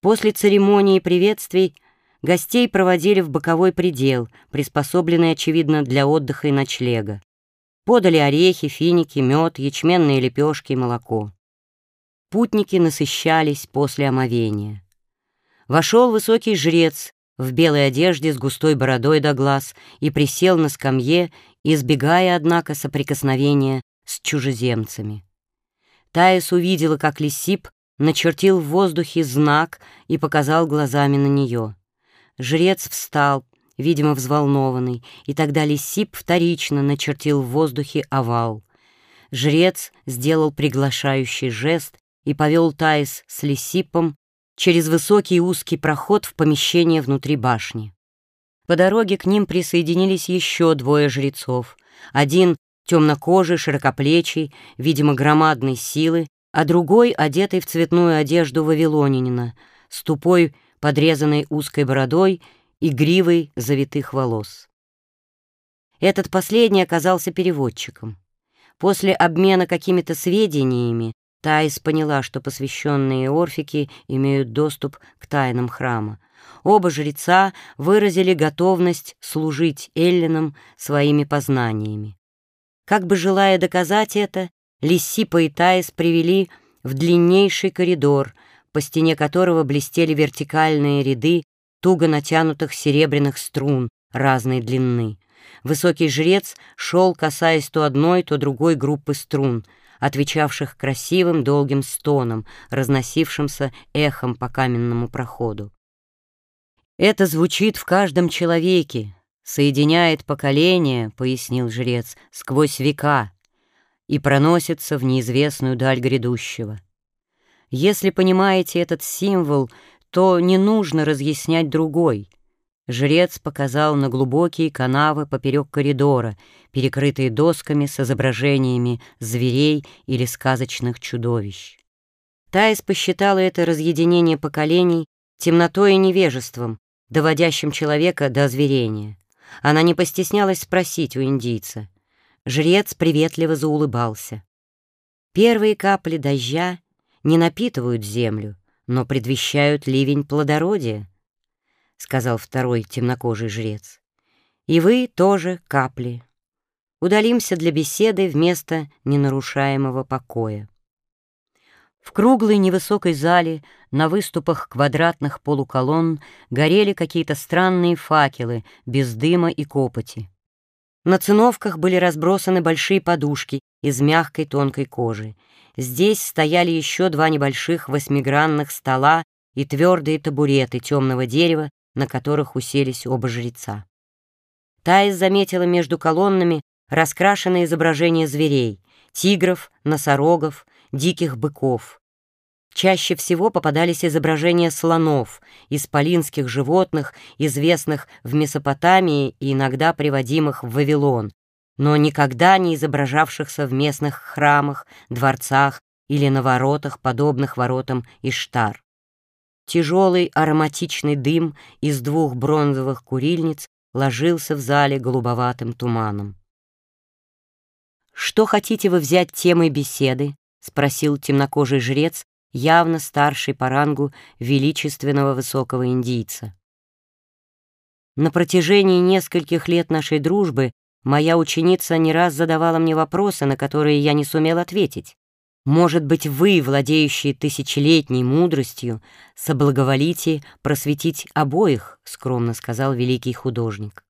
После церемонии приветствий гостей проводили в боковой предел, приспособленный, очевидно, для отдыха и ночлега. Подали орехи, финики, мед, ячменные лепешки и молоко. Путники насыщались после омовения. Вошел высокий жрец в белой одежде с густой бородой до глаз и присел на скамье, избегая, однако, соприкосновения с чужеземцами. Таис увидела, как Лисип начертил в воздухе знак и показал глазами на нее. Жрец встал, видимо, взволнованный, и тогда Лисип вторично начертил в воздухе овал. Жрец сделал приглашающий жест и повел Таис с Лисипом через высокий узкий проход в помещение внутри башни. По дороге к ним присоединились еще двое жрецов. Один темнокожий, широкоплечий, видимо, громадной силы, а другой, одетый в цветную одежду вавилонянина, с тупой, подрезанной узкой бородой и гривой завитых волос. Этот последний оказался переводчиком. После обмена какими-то сведениями Таис поняла, что посвященные орфики имеют доступ к тайнам храма. Оба жреца выразили готовность служить эллинам своими познаниями. Как бы желая доказать это, Лисипа и Таис привели в длиннейший коридор, по стене которого блестели вертикальные ряды туго натянутых серебряных струн разной длины. Высокий жрец шел, касаясь то одной, то другой группы струн, отвечавших красивым долгим стоном, разносившимся эхом по каменному проходу. «Это звучит в каждом человеке, соединяет поколения», — пояснил жрец, — «сквозь века и проносится в неизвестную даль грядущего. Если понимаете этот символ, то не нужно разъяснять другой. Жрец показал на глубокие канавы поперек коридора, перекрытые досками с изображениями зверей или сказочных чудовищ. Таис посчитала это разъединение поколений темнотой и невежеством, доводящим человека до озверения. Она не постеснялась спросить у индийца. Жрец приветливо заулыбался. Первые капли дождя не напитывают землю, но предвещают ливень плодородия, — сказал второй темнокожий жрец. И вы тоже капли. Удалимся для беседы вместо ненарушаемого покоя. В круглой невысокой зале на выступах квадратных полуколонн горели какие-то странные факелы без дыма и копоти. На циновках были разбросаны большие подушки из мягкой тонкой кожи. Здесь стояли еще два небольших восьмигранных стола и твердые табуреты темного дерева, на которых уселись оба жреца. Таис заметила между колоннами раскрашенные изображения зверей — тигров, носорогов, диких быков. Чаще всего попадались изображения слонов, исполинских животных, известных в Месопотамии и иногда приводимых в Вавилон, но никогда не изображавшихся в местных храмах, дворцах или на воротах, подобных воротам Иштар. Тяжелый ароматичный дым из двух бронзовых курильниц ложился в зале голубоватым туманом. «Что хотите вы взять темой беседы?» — спросил темнокожий жрец, явно старший по рангу величественного высокого индийца. На протяжении нескольких лет нашей дружбы моя ученица не раз задавала мне вопросы, на которые я не сумел ответить. Может быть, вы, владеющие тысячелетней мудростью, соблаговолите просветить обоих, скромно сказал великий художник.